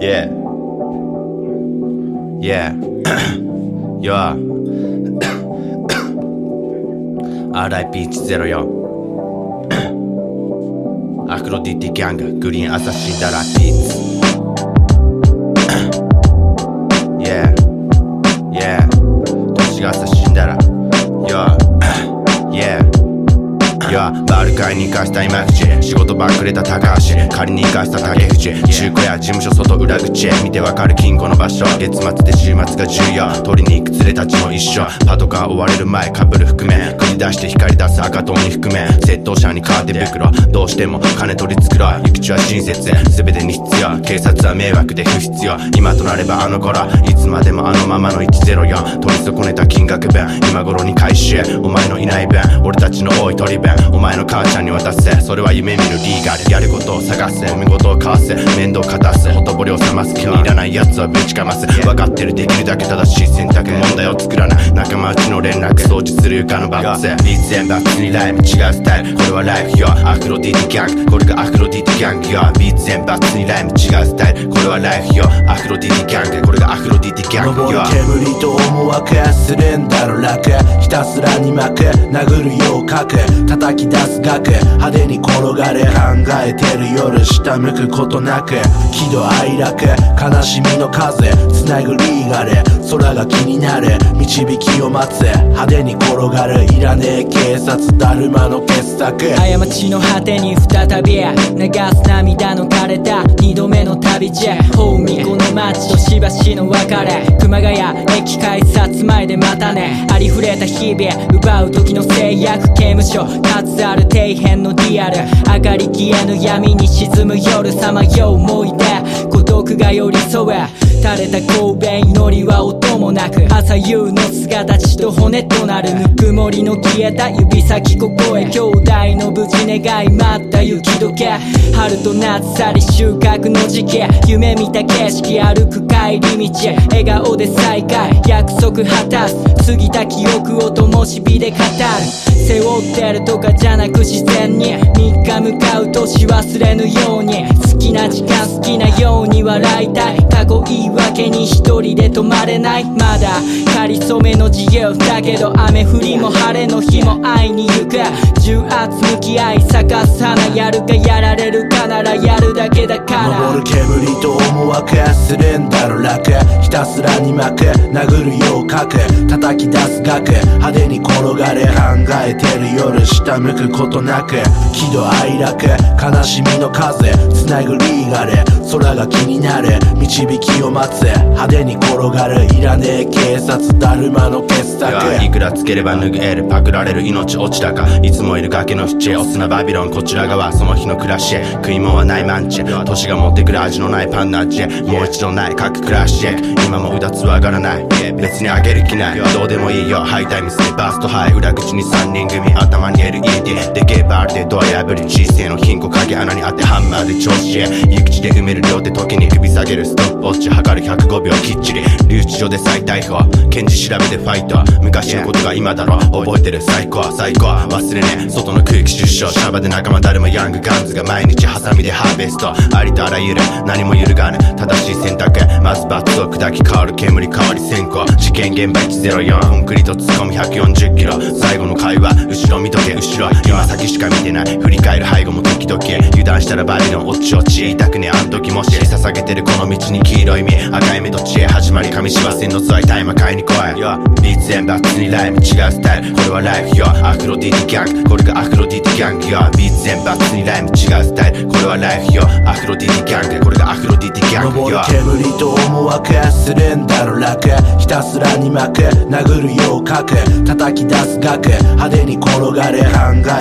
yeah. Yeah. yeah. RIP104 アクロディティギャンググリーンアサシンダラピーツ Yeah. Yeah. 年が朝死んだら Yo Yeah いやバルカイに行かした今口仕事ばっくれた高橋。仮に行かした竹口中古屋事務所外裏口見てわかる金庫の場所。月末で週末が重要。取りに行く連れたちも一緒。パトカー追われる前かぶる覆面繰り出して光り出す赤トンに覆面窃盗者に変わって袋。どうしても金取り繕う。行く地は親切。全てに必要。警察は迷惑で不必要。今となればあの頃。いつまでもあのままの104取り損ねた金額分今頃に回収。お前のいない分俺たちの多い取り分お前の母ちゃんに渡せ。それは夢見るリーガル。やることを探せ。お見事を交わせ。面倒をかたすほとぼりを冷ます。気に入らない奴はぶちかます。分かってるできるだけ正しい選択問題を作らない仲間内の連絡掃除する床のバッツビーツバッツにライム違うスタイル。これはライフよ。アフロディティギャングこれがアフロディティギャングよ。ビーツ全バッツにライム違うスタイル。これはライフよ。アフロディティギャングこれがアフロディティギャング登るよ煙と思惑するんだろ楽ひたすらに巻く。殴るよう書く。叩き出す額派手に転がれ。考えてる夜下向くことなく。喜怒哀楽。悲しみの風つなぐリーガル空が気になる導きを待つ派手に転がるいらねえ警察だるまの傑作。過ちの果てに再び流す涙の枯れた二度目の旅路大見この街としばしの別れ。熊谷駅改札前でまたね。ありふれた日々奪う時の制約刑務所。数ある底辺のリアル。明かり消えぬ闇に沈む夜さまよう思い出が寄り添え垂れた神戸祈りは音もなく朝夕の姿血と骨となるぬくもりの消えた指先ここへ兄弟の無事願い待った雪解け春と夏去り収穫の時期夢見た景色歩く帰り道笑顔で再会約束果たす過ぎた記憶を灯火で語る背負ってるとかじゃなく自然に。3日向かう年忘れぬように。好きな時間好きなように笑いたい。過去言い訳に一人で止まれない。まだかりそめの自由だけど雨降りも晴れの日も会いに行く。重圧向き合い咲かす花やるかやられるかならやるだけだから。登る煙と思惑するんだろ楽。ひたすらに巻く。殴るよう書く。叩き出す額。派手に転がれ。考えてる夜下向くことなく喜怒哀楽悲しみの風つなぐリーガル。空が気になる導きを待つ。派手に転がる。いらねえ警察だるまの傑作。いいくらつければ脱げる。パクられる命落ちたか。いつもいる崖の淵へお砂バビロン。こちら側その日の暮らしへ。食い物はないマンチェ。年が持ってくる味のないパンナッチへ。もう一度ない各クラッシュ今もうだつは上がらない。別にあげる気ない。どうでもいいよ。ハイタイムスでバーストハイ。裏口に3人組。頭に LED でゲーバールでドア破り。人生の貧困影穴に当てハンマーで調子へ行く地で埋める量で時に首下げるストップウォッチ測る105秒きっちり。留置所で再逮捕検事調べてファイト昔のことが今だろ覚えてる。最高最高忘れね外の空気出生。シャバで仲間誰もヤングガンズが毎日ハサミでハーベスト。ありとあらゆる。何も揺るがぬ。正しい選択。まずバツを砕き変わる煙変わり先行。事件現場104コンクリート突っ込み。140キロ。最後の会話。後ろ見とけ。後ろ今先しか見てない。振り返る背後も時々。油断したらバビロン落ち落ち言いたくねあん時もし捧げてるこの道に黄色い実赤い目と知恵始まり上芝線のツアイ大魔界に来い。よビーツ全バッツにライム違うスタイル。これはライフよ。アフロディティギャング。これがアフロディティギャング。よビーツ全バッツにライム違うスタイル。これはライフよ。アフロディティギャング。これがアフロディティギャング。登る煙と思惑するんだろ楽ひたすらに巻く。殴るよう書く。叩き出す額派手に転がれ。考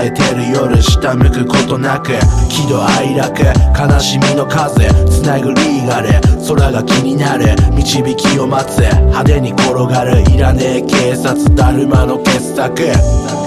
えてる夜下向くことなく。喜怒哀楽。悲しみの風繋ぐリーガル空が気になる導きを待つ。派手に転がるいらねえ警察だるまの傑作。